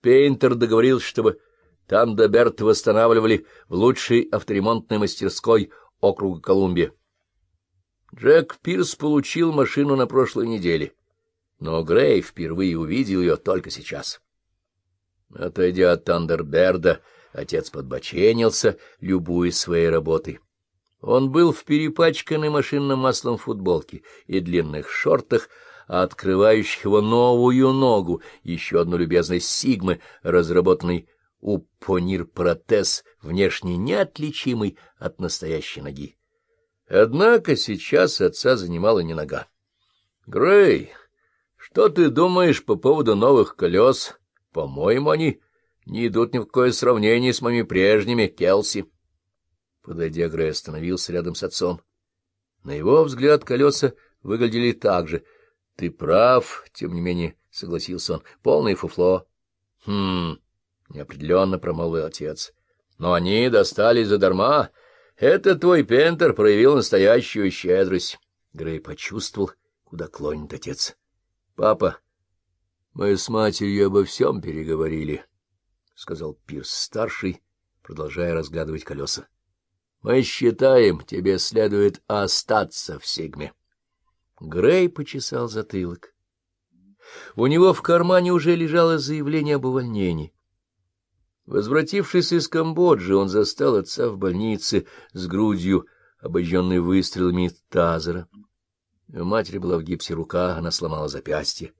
Пейнтер договорился, чтобы Тандеберт восстанавливали в лучшей авторемонтной мастерской округа Колумбия. Джек Пирс получил машину на прошлой неделе, но Грей впервые увидел ее только сейчас. Отойдя от Тандерберда, отец подбоченился, любуясь своей работой. Он был в перепачканной машинным маслом футболке и длинных шортах, открывающих его новую ногу, еще одну любезность Сигмы, разработанной у Понир-протез, внешне неотличимый от настоящей ноги. Однако сейчас отца занимала не нога. — Грей, что ты думаешь по поводу новых колес? По-моему, они не идут ни в какое сравнение с моими прежними, Келси. Подойдя, Грей остановился рядом с отцом. На его взгляд колеса выглядели так же. — Ты прав, — тем не менее согласился он, — полное фуфло. — Хм, — неопределенно промолвил отец. — Но они достались задарма. Это твой Пентер проявил настоящую щедрость. Грей почувствовал, куда клонит отец. — Папа, мы с матерью обо всем переговорили, — сказал Пирс-старший, продолжая разглядывать колеса. — Мы считаем, тебе следует остаться в Сигме. Грей почесал затылок. У него в кармане уже лежало заявление об увольнении. Возвратившись из Камбоджи, он застал отца в больнице с грудью, обожженной выстрелами тазера. У матери была в гипсе рука, она сломала запястье.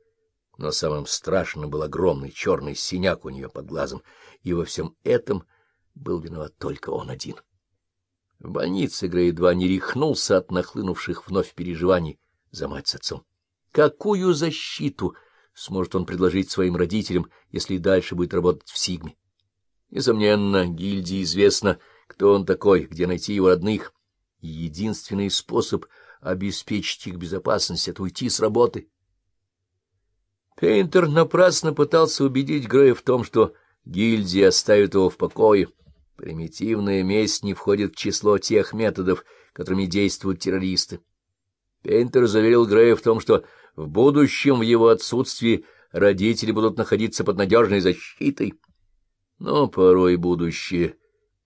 Но самым страшным был огромный черный синяк у нее под глазом, и во всем этом был виноват только он один. В больнице Грей едва не рехнулся от нахлынувших вновь переживаний за мать с отцом. Какую защиту сможет он предложить своим родителям, если и дальше будет работать в Сигме? Несомненно, гильдии известно, кто он такой, где найти его родных. Единственный способ обеспечить их безопасность — это уйти с работы. Пейнтер напрасно пытался убедить Грея в том, что гильдии оставит его в покое. Примитивная месть не входит в число тех методов, которыми действуют террористы. Пейнтер заверил Грея в том, что в будущем в его отсутствии родители будут находиться под надежной защитой. Но порой будущее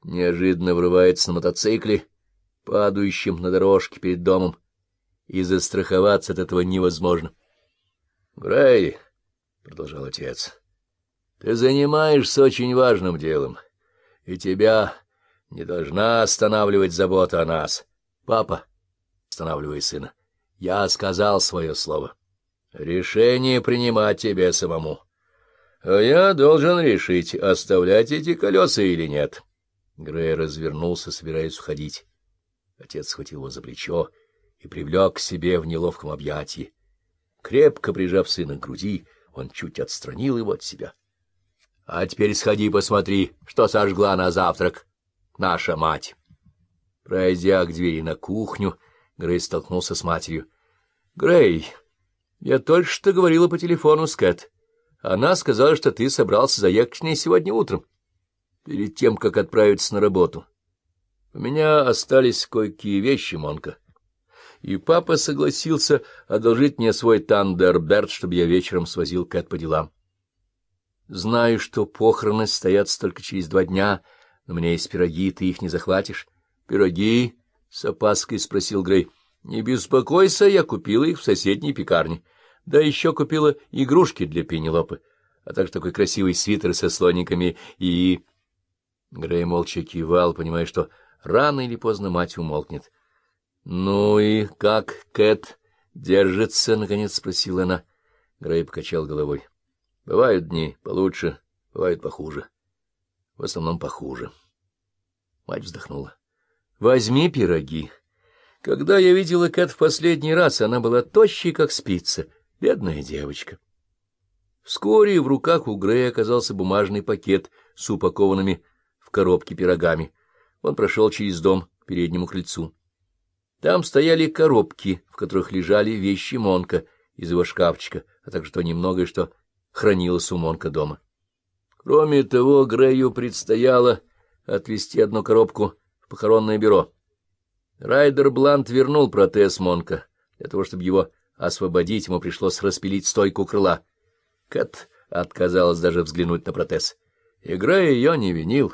неожиданно врывается на мотоцикле, падающем на дорожке перед домом, и застраховаться от этого невозможно. — Грей, — продолжал отец, — ты занимаешься очень важным делом, и тебя не должна останавливать забота о нас. Папа, останавливай сына, я сказал свое слово. Решение принимать тебе самому. А я должен решить, оставлять эти колеса или нет. Грей развернулся, собираясь уходить. Отец схватил его за плечо и привлек к себе в неловком объятии. Крепко прижав сына к груди, он чуть отстранил его от себя. — А теперь сходи посмотри, что сожгла на завтрак наша мать. Пройдя к двери на кухню, Грей столкнулся с матерью. — Грей, я только что говорила по телефону с Кэт. Она сказала, что ты собрался заехать к ней сегодня утром, перед тем, как отправиться на работу. У меня остались кое-какие вещи, Монка. И папа согласился одолжить мне свой Тандерберт, чтобы я вечером свозил Кэт по делам. Знаю, что похороны стоят только через два дня, но у меня есть пироги, ты их не захватишь. — Пироги? — с опаской спросил Грей. — Не беспокойся, я купила их в соседней пекарне. Да еще купила игрушки для Пенелопы, а также такой красивый свитер со слониками и... Грей молча кивал, понимая, что рано или поздно мать умолкнет. — Ну и как, Кэт, держится? — наконец спросила она. Грей покачал головой. — Бывают дни получше, бывают похуже. В основном похуже. Мать вздохнула. — Возьми пироги. Когда я видела Кэт в последний раз, она была тощей, как спица. Бедная девочка. Вскоре в руках у Грея оказался бумажный пакет с упакованными в коробке пирогами. Он прошел через дом к переднему крыльцу. Там стояли коробки, в которых лежали вещи Монка из его шкафчика, а также то немногое, что хранилось у Монка дома. Кроме того, Грею предстояло отвезти одну коробку в похоронное бюро. Райдер Блант вернул протез Монка для того, чтобы его освободить ему пришлось распилить стойку крыла. Кэт отказалась даже взглянуть на протез. Игра ее не винил.